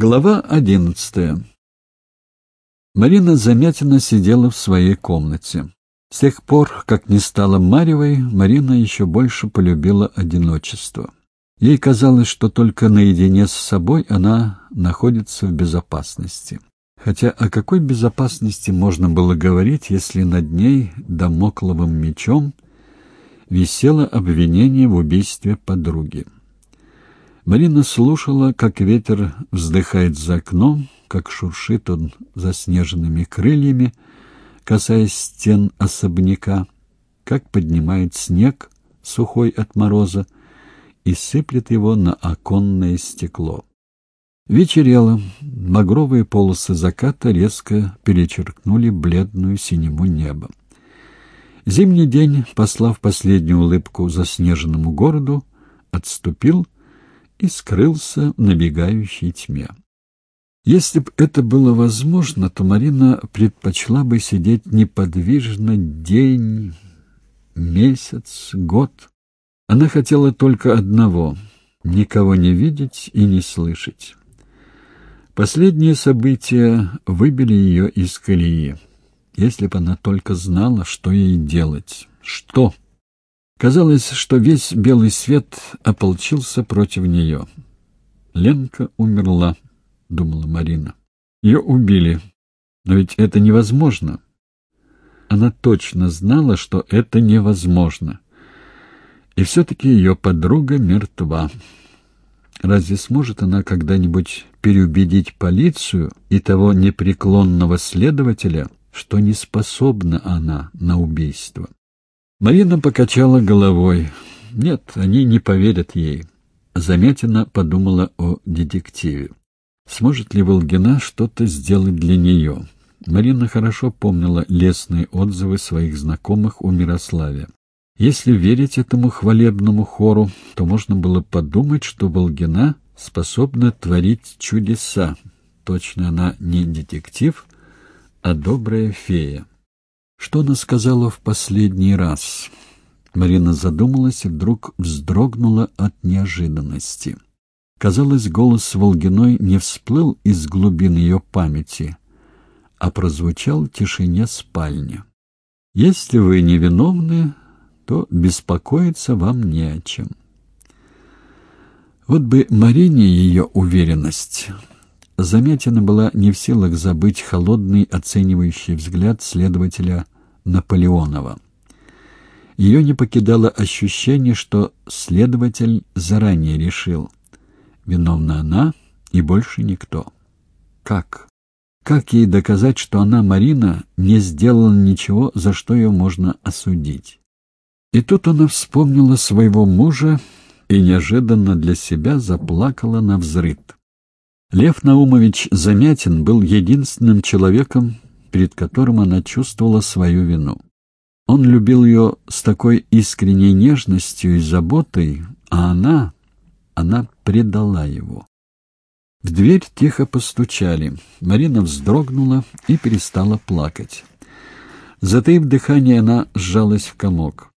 Глава одиннадцатая Марина Замятина сидела в своей комнате. С тех пор, как не стала Марьевой, Марина еще больше полюбила одиночество. Ей казалось, что только наедине с собой она находится в безопасности. Хотя о какой безопасности можно было говорить, если над ней домокловым мечом висело обвинение в убийстве подруги? Марина слушала, как ветер вздыхает за окном, как шуршит он заснеженными крыльями, касаясь стен особняка, как поднимает снег, сухой от мороза, и сыплет его на оконное стекло. Вечерело, багровые полосы заката резко перечеркнули бледную синему небо. Зимний день, послав последнюю улыбку заснеженному городу, отступил — и скрылся в набегающей тьме. Если бы это было возможно, то Марина предпочла бы сидеть неподвижно день, месяц, год. Она хотела только одного — никого не видеть и не слышать. Последние события выбили ее из колеи. Если бы она только знала, что ей делать. Что? Казалось, что весь белый свет ополчился против нее. «Ленка умерла», — думала Марина. «Ее убили. Но ведь это невозможно». Она точно знала, что это невозможно. И все-таки ее подруга мертва. Разве сможет она когда-нибудь переубедить полицию и того непреклонного следователя, что не способна она на убийство? Марина покачала головой. Нет, они не поверят ей. Заметина подумала о детективе. Сможет ли Волгина что-то сделать для нее? Марина хорошо помнила лестные отзывы своих знакомых у Мирославия. Если верить этому хвалебному хору, то можно было подумать, что Волгина способна творить чудеса. Точно она не детектив, а добрая фея. Что она сказала в последний раз? Марина задумалась и вдруг вздрогнула от неожиданности. Казалось, голос Волгиной не всплыл из глубин ее памяти, а прозвучал в тишине спальни. «Если вы невиновны, то беспокоиться вам не о чем». Вот бы Марине ее уверенность. Замятина была не в силах забыть холодный оценивающий взгляд следователя Наполеонова. Ее не покидало ощущение, что следователь заранее решил. Виновна она и больше никто. Как? Как ей доказать, что она, Марина, не сделала ничего, за что ее можно осудить? И тут она вспомнила своего мужа и неожиданно для себя заплакала на взрыд. Лев Наумович Замятин был единственным человеком, перед которым она чувствовала свою вину. Он любил ее с такой искренней нежностью и заботой, а она, она предала его. В дверь тихо постучали. Марина вздрогнула и перестала плакать. Затаив дыхание, она сжалась в комок.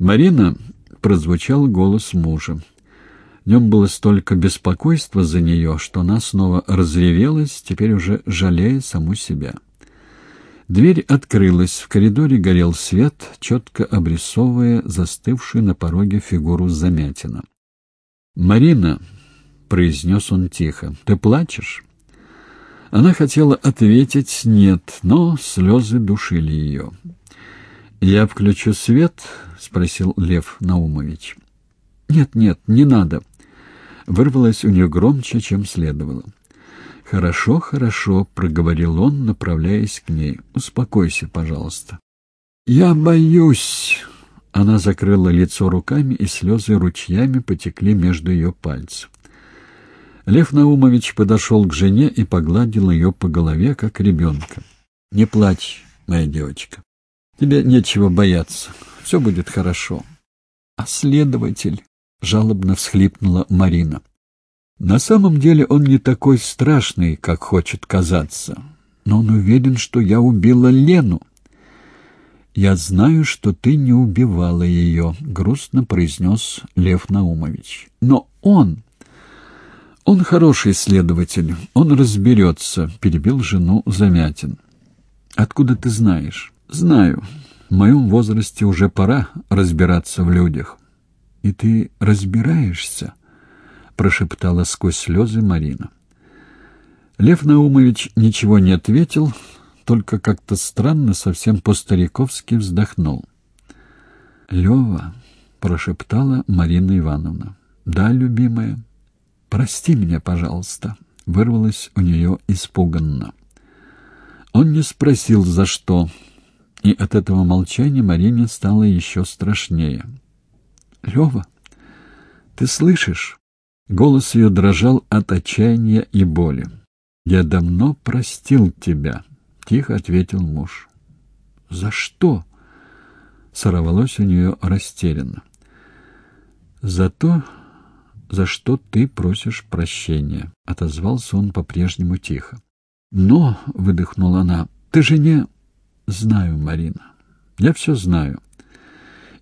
«Марина!» — прозвучал голос мужа. В нем было столько беспокойства за нее, что она снова разревелась, теперь уже жалея саму себя. Дверь открылась, в коридоре горел свет, четко обрисовывая застывшую на пороге фигуру Замятина. «Марина», — произнес он тихо, — «ты плачешь?» Она хотела ответить «нет», но слезы душили ее. «Я включу свет?» — спросил Лев Наумович. «Нет, нет, не надо вырвалось у нее громче, чем следовало. «Хорошо, хорошо», — проговорил он, направляясь к ней. «Успокойся, пожалуйста». «Я боюсь...» Она закрыла лицо руками, и слезы ручьями потекли между ее пальцев. Лев Наумович подошел к жене и погладил ее по голове, как ребенка. «Не плачь, моя девочка. Тебе нечего бояться. Все будет хорошо». «А следователь?» Жалобно всхлипнула Марина. На самом деле он не такой страшный, как хочет казаться. Но он уверен, что я убила Лену. «Я знаю, что ты не убивала ее», — грустно произнес Лев Наумович. «Но он...» «Он хороший следователь, он разберется», — перебил жену Замятин. «Откуда ты знаешь?» «Знаю. В моем возрасте уже пора разбираться в людях». «И ты разбираешься?» — прошептала сквозь слезы Марина. Лев Наумович ничего не ответил, только как-то странно, совсем по-стариковски вздохнул. «Лева», — прошептала Марина Ивановна. «Да, любимая». «Прости меня, пожалуйста», — вырвалось у нее испуганно. Он не спросил, за что, и от этого молчания Марине стало еще страшнее. «Лева, ты слышишь?» Голос ее дрожал от отчаяния и боли. «Я давно простил тебя», — тихо ответил муж. «За что?» — сорвалось у нее растерянно. «За то, за что ты просишь прощения», — отозвался он по-прежнему тихо. «Но», — выдохнула она, — «ты же не...» «Знаю, Марина, я все знаю».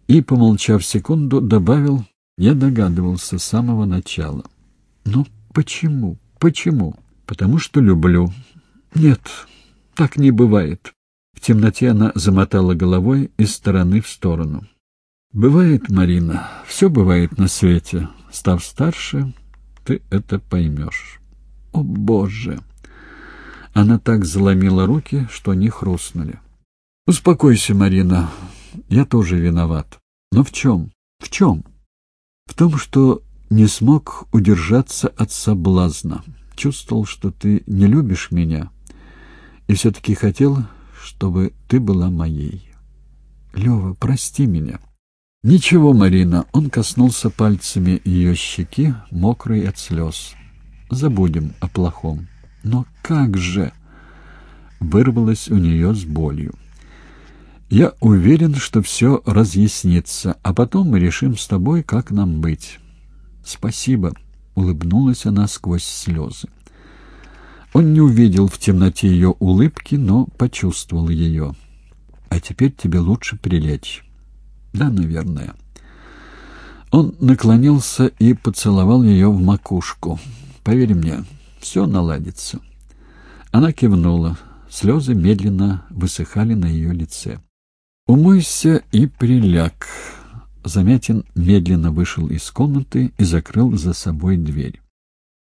И, помолчав секунду, добавил, я догадывался с самого начала. «Но почему? Почему?» «Потому что люблю». «Нет, так не бывает». В темноте она замотала головой из стороны в сторону. «Бывает, Марина, все бывает на свете. Став старше, ты это поймешь. О, Боже!» Она так заломила руки, что они хрустнули. «Успокойся, Марина. Я тоже виноват. Но в чем? В чем?» «В том, что не смог удержаться от соблазна. Чувствовал, что ты не любишь меня, и все-таки хотел, чтобы ты была моей. Лева, прости меня». «Ничего, Марина», — он коснулся пальцами ее щеки, мокрой от слез. «Забудем о плохом». «Но как же?» — вырвалось у нее с болью. «Я уверен, что все разъяснится, а потом мы решим с тобой, как нам быть». «Спасибо», — улыбнулась она сквозь слезы. Он не увидел в темноте ее улыбки, но почувствовал ее. «А теперь тебе лучше прилечь». Да, наверное. Он наклонился и поцеловал ее в макушку. «Поверь мне, все наладится». Она кивнула. Слезы медленно высыхали на ее лице. «Умойся и приляг». Замятин медленно вышел из комнаты и закрыл за собой дверь.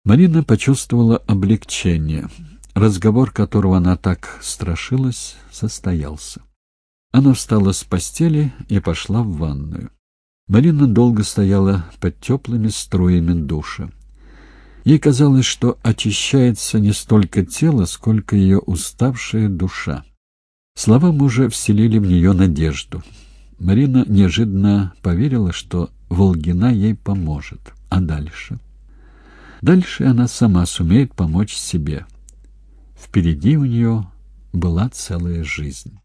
Марина почувствовала облегчение. Разговор, которого она так страшилась, состоялся. Она встала с постели и пошла в ванную. Марина долго стояла под теплыми струями душа. Ей казалось, что очищается не столько тело, сколько ее уставшая душа. Слова мужа вселили в нее надежду. Марина неожиданно поверила, что Волгина ей поможет. А дальше? Дальше она сама сумеет помочь себе. Впереди у нее была целая жизнь.